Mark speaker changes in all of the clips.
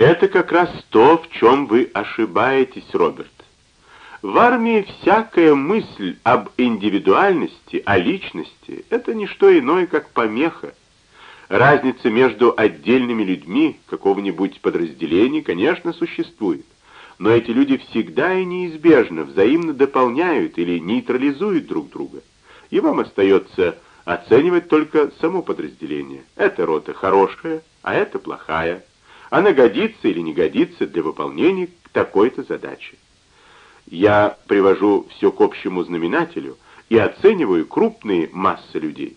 Speaker 1: Это как раз то, в чем вы ошибаетесь, Роберт. В армии всякая мысль об индивидуальности, о личности — это не что иное, как помеха. Разница между отдельными людьми какого-нибудь подразделения, конечно, существует, но эти люди всегда и неизбежно взаимно дополняют или нейтрализуют друг друга, и вам остается оценивать только само подразделение. Эта рота хорошая, а это плохая. Она годится или не годится для выполнения такой-то задачи. Я привожу все к общему знаменателю и оцениваю крупные массы людей.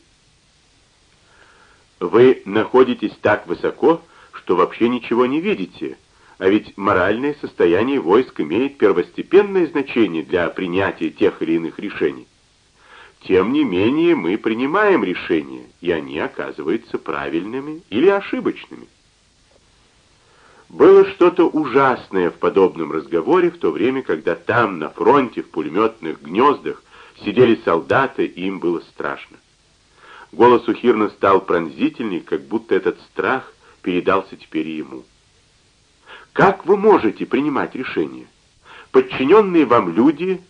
Speaker 1: Вы находитесь так высоко, что вообще ничего не видите, а ведь моральное состояние войск имеет первостепенное значение для принятия тех или иных решений. Тем не менее, мы принимаем решения, и они оказываются правильными или ошибочными. Было что-то ужасное в подобном разговоре в то время, когда там, на фронте, в пулеметных гнездах, сидели солдаты, и им было страшно. Голос у Хирна стал пронзительней, как будто этот страх передался теперь ему. «Как вы можете принимать решения? Подчиненные вам люди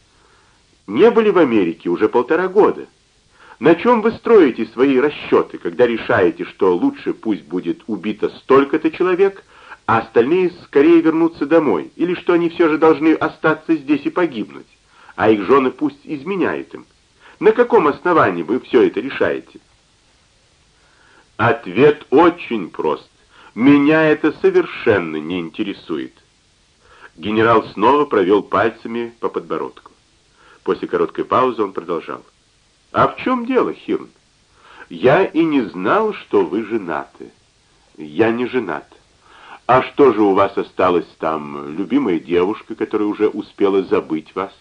Speaker 1: не были в Америке уже полтора года. На чем вы строите свои расчеты, когда решаете, что лучше пусть будет убито столько-то человек, а остальные скорее вернутся домой, или что они все же должны остаться здесь и погибнуть, а их жены пусть изменяют им? На каком основании вы все это решаете? Ответ очень прост. Меня это совершенно не интересует. Генерал снова провел пальцами по подбородку. После короткой паузы он продолжал. «А в чем дело, Хирн? Я и не знал, что вы женаты. Я не женат. А что же у вас осталось там, любимая девушка, которая уже успела забыть вас?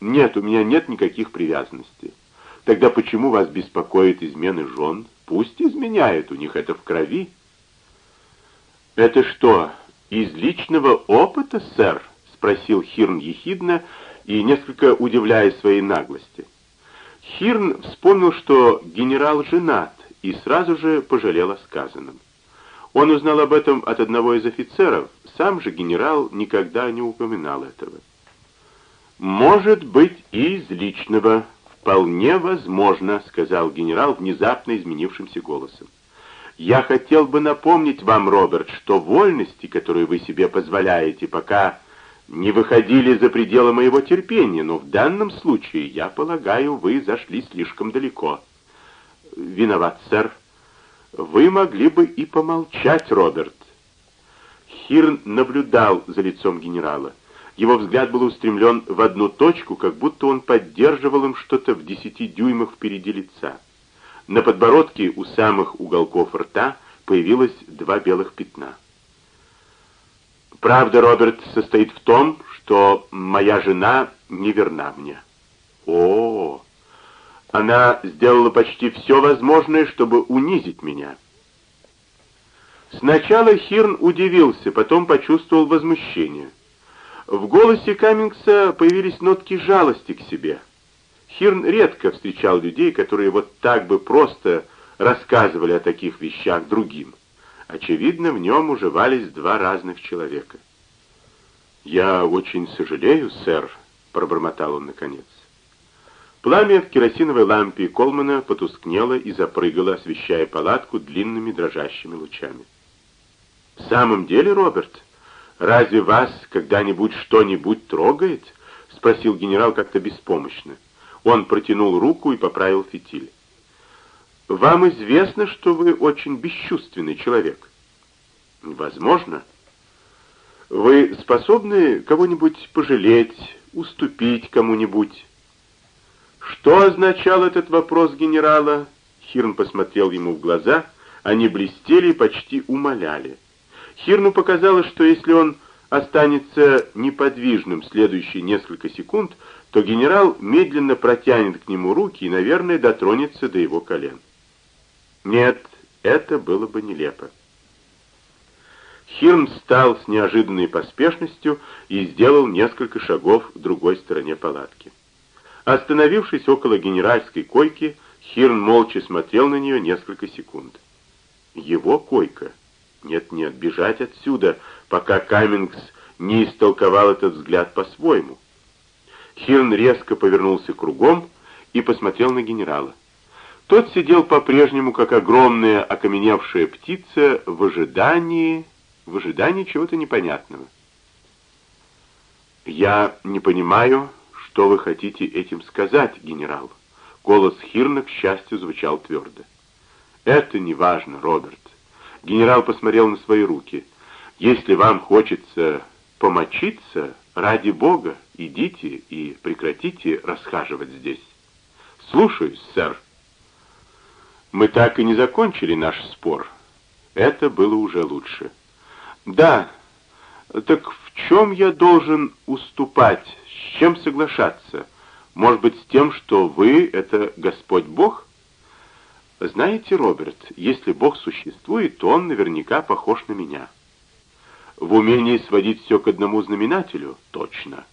Speaker 1: Нет, у меня нет никаких привязанностей. Тогда почему вас беспокоит измены жен? Пусть изменяют, у них это в крови. Это что, из личного опыта, сэр? Спросил Хирн ехидно, и несколько удивляясь своей наглости. Хирн вспомнил, что генерал женат, и сразу же пожалел о сказанном. Он узнал об этом от одного из офицеров, сам же генерал никогда не упоминал этого. «Может быть, и из личного. Вполне возможно», — сказал генерал внезапно изменившимся голосом. «Я хотел бы напомнить вам, Роберт, что вольности, которые вы себе позволяете, пока не выходили за пределы моего терпения, но в данном случае, я полагаю, вы зашли слишком далеко. Виноват, сэр. Вы могли бы и помолчать, Роберт. Хирн наблюдал за лицом генерала. Его взгляд был устремлен в одну точку, как будто он поддерживал им что-то в десяти дюймах впереди лица. На подбородке у самых уголков рта появилось два белых пятна. Правда, Роберт, состоит в том, что моя жена не верна мне. О, она сделала почти все возможное, чтобы унизить меня. Сначала Хирн удивился, потом почувствовал возмущение. В голосе Каммингса появились нотки жалости к себе. Хирн редко встречал людей, которые вот так бы просто рассказывали о таких вещах другим. Очевидно, в нем уживались два разных человека. «Я очень сожалею, сэр», — пробормотал он наконец. Пламя в керосиновой лампе Колмана потускнело и запрыгало, освещая палатку длинными дрожащими лучами. «В самом деле, Роберт, разве вас когда-нибудь что-нибудь трогает?» — спросил генерал как-то беспомощно. Он протянул руку и поправил фитиль. Вам известно, что вы очень бесчувственный человек. Возможно. Вы способны кого-нибудь пожалеть, уступить кому-нибудь? Что означал этот вопрос генерала? Хирн посмотрел ему в глаза, они блестели и почти умоляли. Хирну показалось, что если он останется неподвижным следующие несколько секунд, то генерал медленно протянет к нему руки и, наверное, дотронется до его колен. Нет, это было бы нелепо. Хирн встал с неожиданной поспешностью и сделал несколько шагов в другой стороне палатки. Остановившись около генеральской койки, Хирн молча смотрел на нее несколько секунд. Его койка. Нет-нет, бежать отсюда, пока Каммингс не истолковал этот взгляд по-своему. Хирн резко повернулся кругом и посмотрел на генерала. Тот сидел по-прежнему, как огромная окаменевшая птица, в ожидании, в ожидании чего-то непонятного. «Я не понимаю, что вы хотите этим сказать, генерал?» Голос Хирна, к счастью, звучал твердо. «Это не важно, Роберт». Генерал посмотрел на свои руки. «Если вам хочется помочиться, ради Бога, идите и прекратите расхаживать здесь». «Слушаюсь, сэр». «Мы так и не закончили наш спор. Это было уже лучше». «Да, так в чем я должен уступать, чем соглашаться? Может быть, с тем, что вы — это Господь Бог? Знаете, Роберт, если Бог существует, то Он наверняка похож на меня. В умении сводить все к одному знаменателю — точно.